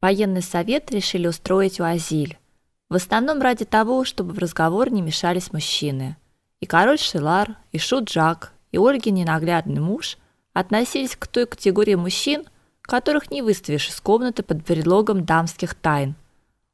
Военный совет решили устроить у Азиль. В основном ради того, чтобы в разговор не мешались мужчины. И король Шилар, и Шут Джак, и Ольгин ненаглядный муж относились к той категории мужчин, которых не выставишь из комнаты под предлогом дамских тайн.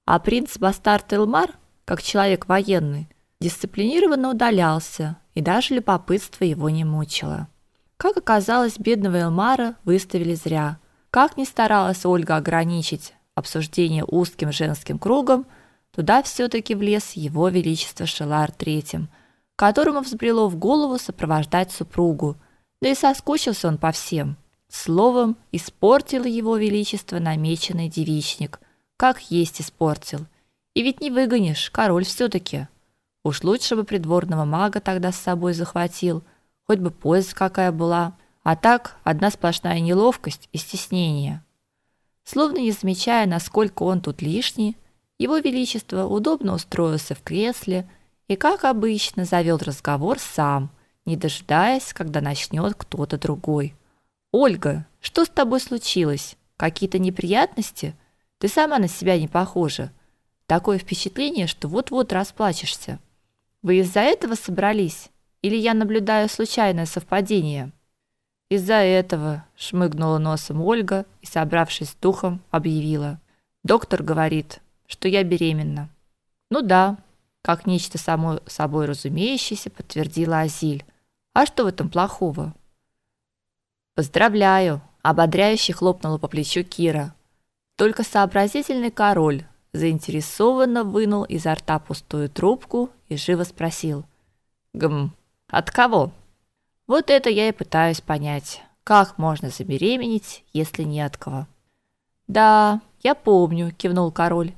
А принц Бастард Элмар, как человек военный, дисциплинированно удалялся, и даже любопытство его не мучило. Как оказалось, бедного Элмара выставили зря. Как ни старалась Ольга ограничить обсуждение узким женским кругом, туда все таки влез его величество Шелар III, которому взбрело в голову сопровождать супругу. Да и соскучился он по всем. Словом, испортил его величество намеченный девичник, как есть испортил. И ведь не выгонишь, король все таки Уж лучше бы придворного мага тогда с собой захватил, хоть бы польза какая была. А так одна сплошная неловкость и стеснение. Словно не замечая, насколько он тут лишний, его величество удобно устроился в кресле и, как обычно, завел разговор сам, не дожидаясь, когда начнет кто-то другой. Ольга, что с тобой случилось? Какие-то неприятности? Ты сама на себя не похожа. Такое впечатление, что вот-вот расплачешься. Вы из-за этого собрались? Или я наблюдаю случайное совпадение? Из-за этого, шмыгнула носом Ольга и, собравшись с духом, объявила: "Доктор говорит, что я беременна". Ну да, как нечто само собой разумеющееся, подтвердила Азиль. А что в этом плохого? Поздравляю, ободряюще хлопнула по плечу Кира. Только сообразительный король заинтересованно вынул изо рта пустую трубку и живо спросил: "Гм, от кого?" Вот это я и пытаюсь понять. Как можно забеременеть, если не от кого? Да, я помню, кивнул король.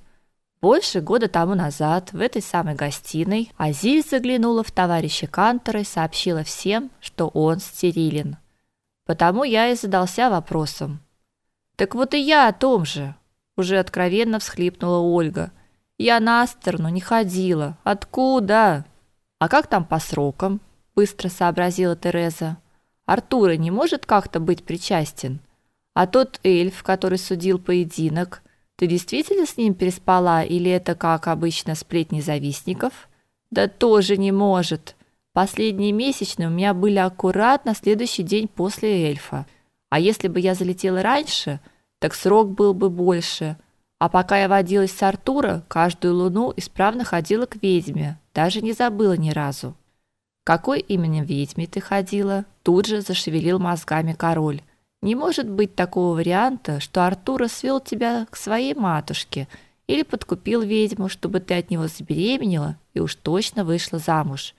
Больше года тому назад в этой самой гостиной Азиль заглянула в товарища Кантора и сообщила всем, что он стерилен. Потому я и задался вопросом. Так вот и я о том же, уже откровенно всхлипнула Ольга. Я на сторону не ходила. Откуда? А как там по срокам? Быстро сообразила Тереза. Артура не может как-то быть причастен. А тот эльф, который судил поединок, ты действительно с ним переспала или это как обычно сплетни завистников? Да тоже не может. Последние месячные у меня были аккуратно следующий день после эльфа. А если бы я залетела раньше, так срок был бы больше. А пока я водилась с Артура, каждую луну исправно ходила к ведьме, даже не забыла ни разу. Какой именно ведьме ты ходила? Тут же зашевелил мозгами король. Не может быть такого варианта, что Артура свел тебя к своей матушке или подкупил ведьму, чтобы ты от него забеременела и уж точно вышла замуж.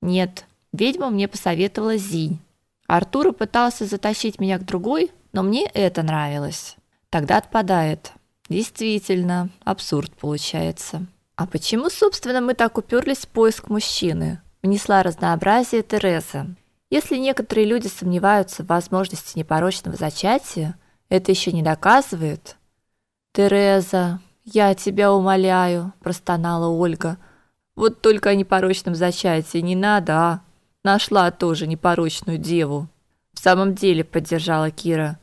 Нет, ведьма мне посоветовала Зинь. Артур пытался затащить меня к другой, но мне это нравилось. Тогда отпадает. Действительно, абсурд получается. А почему, собственно, мы так уперлись в поиск мужчины? Внесла разнообразие Тереза. Если некоторые люди сомневаются в возможности непорочного зачатия, это еще не доказывает. Тереза, я тебя умоляю, простонала Ольга. Вот только о непорочном зачатии не надо, а? Нашла тоже непорочную деву. В самом деле, поддержала Кира.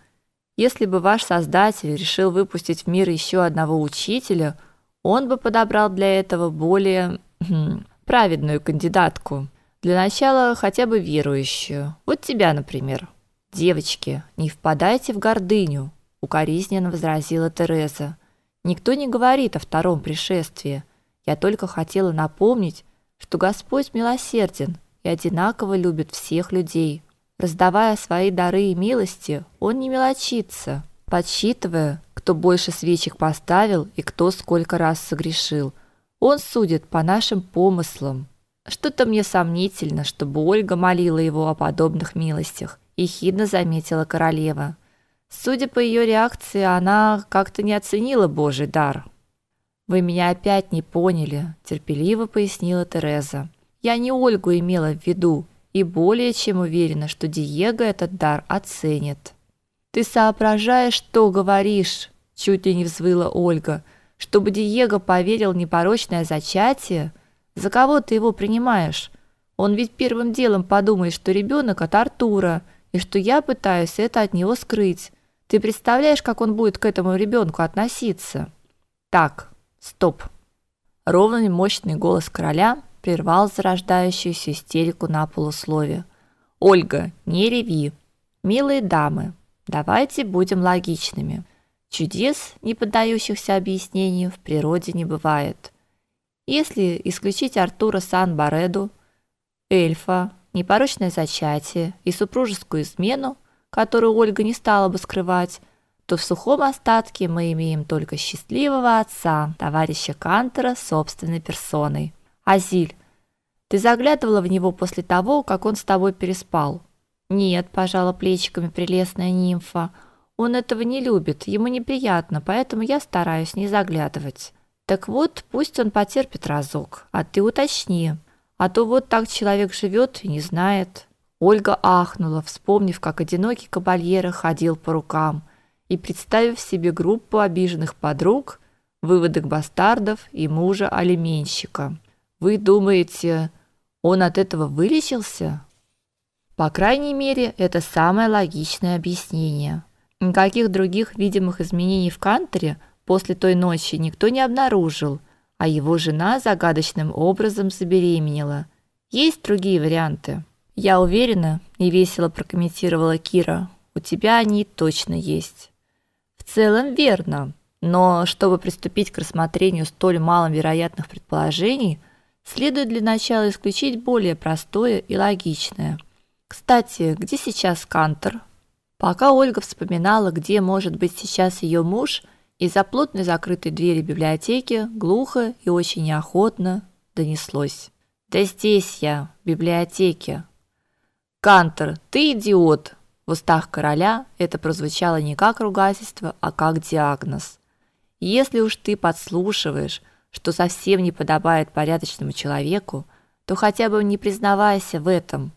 Если бы ваш создатель решил выпустить в мир еще одного учителя, он бы подобрал для этого более хм, праведную кандидатку. Для начала хотя бы верующую. Вот тебя, например. Девочки, не впадайте в гордыню, укоризненно возразила Тереза. Никто не говорит о втором пришествии. Я только хотела напомнить, что Господь милосерден и одинаково любит всех людей. Раздавая свои дары и милости, он не мелочится, подсчитывая, кто больше свечек поставил и кто сколько раз согрешил. Он судит по нашим помыслам. Что-то мне сомнительно, чтобы Ольга молила его о подобных милостях, ехидно заметила королева. Судя по ее реакции, она как-то не оценила Божий дар. Вы меня опять не поняли, терпеливо пояснила Тереза. Я не Ольгу имела в виду, и более чем уверена, что Диего этот дар оценит. Ты соображаешь, что говоришь? чуть ли не взвыла Ольга. Чтобы Диего поверил непорочное зачатие, за кого ты его принимаешь? Он ведь первым делом подумает, что ребенок от Артура, и что я пытаюсь это от него скрыть. Ты представляешь, как он будет к этому ребенку относиться? Так, стоп. Ровный мощный голос короля прервал зарождающуюся истерику на полуслове. Ольга, не реви. Милые дамы, давайте будем логичными. Чудес, не поддающихся объяснению, в природе не бывает. Если исключить Артура Сан-Бареду, эльфа, непорочное зачатие и супружескую измену, которую Ольга не стала бы скрывать, то в сухом остатке мы имеем только счастливого отца, товарища Кантера собственной персоной. Азиль, ты заглядывала в него после того, как он с тобой переспал? Нет, пожала плечиками прелестная нимфа. Он этого не любит, ему неприятно, поэтому я стараюсь не заглядывать. Так вот, пусть он потерпит разок, а ты уточни. А то вот так человек живет и не знает. Ольга ахнула, вспомнив, как одинокий кабальера ходил по рукам, и представив себе группу обиженных подруг, выводок бастардов и мужа-алименщика. Вы думаете, он от этого вылечился? По крайней мере, это самое логичное объяснение. Никаких других видимых изменений в Кантере – После той ночи никто не обнаружил, а его жена загадочным образом забеременела. Есть другие варианты. Я уверена, невесело прокомментировала Кира. У тебя они точно есть. В целом верно, но чтобы приступить к рассмотрению столь маловероятных предположений, следует для начала исключить более простое и логичное. Кстати, где сейчас Кантер? Пока Ольга вспоминала, где может быть сейчас ее муж, из-за плотной закрытой двери библиотеки глухо и очень неохотно донеслось: "Да здесь я, в библиотеке". "Кантер, ты идиот!" В устах короля это прозвучало не как ругательство, а как диагноз. Если уж ты подслушиваешь, что совсем не подобает порядочному человеку, то хотя бы не признавайся в этом.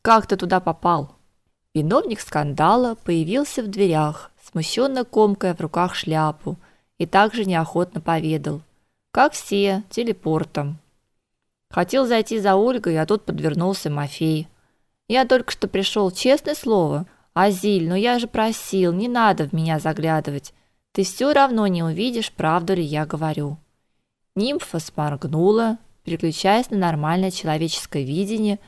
Как ты туда попал? Виновник скандала появился в дверях, смущенно комкая в руках шляпу, и также неохотно поведал: "Как все, телепортом. Хотел зайти за Ольгой, а тут подвернулся Мафей. Я только что пришел, честное слово. Азиль, но я же просил, не надо в меня заглядывать. Ты все равно не увидишь, правду ли я говорю". Нимфа сморгнула, переключаясь на нормальное человеческое видение,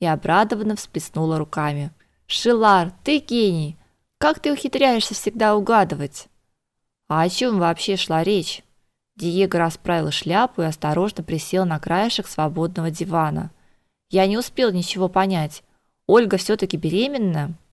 и обрадованно всплеснула руками. "Шилар, ты гений. Как ты ухитряешься всегда угадывать? А о чем вообще шла речь? Диего расправил шляпу и осторожно присел на краешек свободного дивана. Я не успел ничего понять. Ольга все таки беременна?